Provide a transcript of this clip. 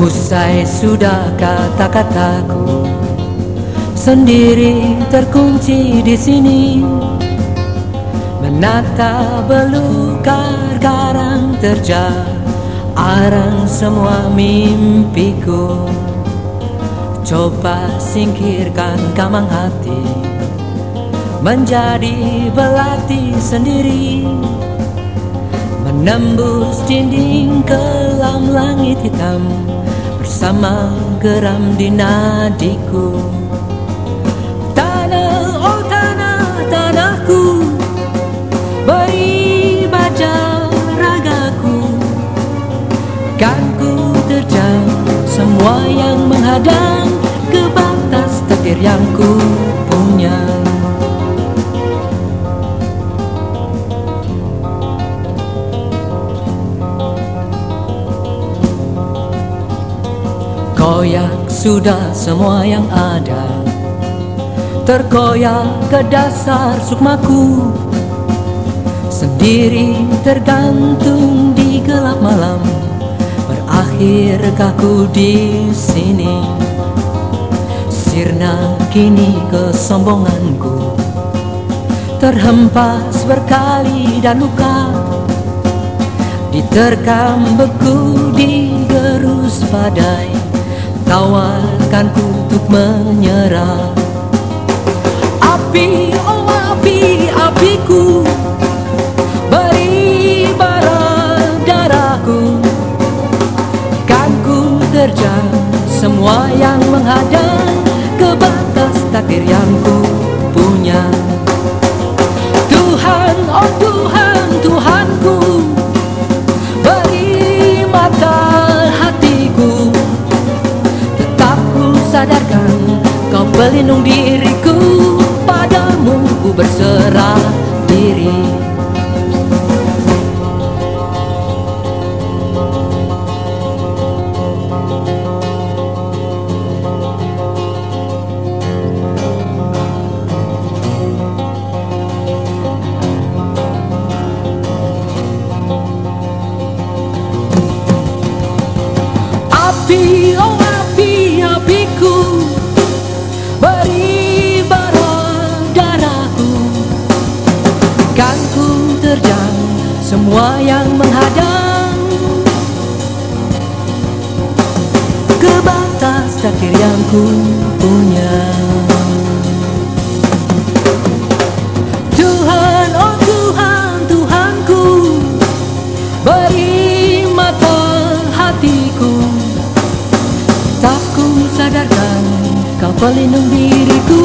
Usai sudah kata-kataku Sendiri terkunci di sini. Menata belukar karang terjal Arang semua mimpiku. Coba singkirkan kamang hati Menjadi belati sendiri. Menembus dinding kelam langit hitam Bersama geram di nadiku. Tanah, oh tanah, tanahku Beri baja ragaku. Kan ku terjang semua yang menghadang Ke batas takdir yang ku Koyak sudah semua yang ada. Terkoyak ke dasar sukmaku. Sendiri tergantung di gelap malam. Berakhir kaku di sini? Sirna kini kesombonganku. Terhempas berkali dan luka. Diterkam beku digerus menyerah. Api, oh api, apiku Beri bara darahku. Kan ku terjang semua yang menghadang Ke batas takdir yang ku pelindung diriku Padamu ku berserah diri ku terjang semua yang menghadang. Ke batas takdir yang ku punya. Tuhan, oh Tuhan, Tuhanku Beri mata hatiku. Tak ku sadarkan kau pelindung diriku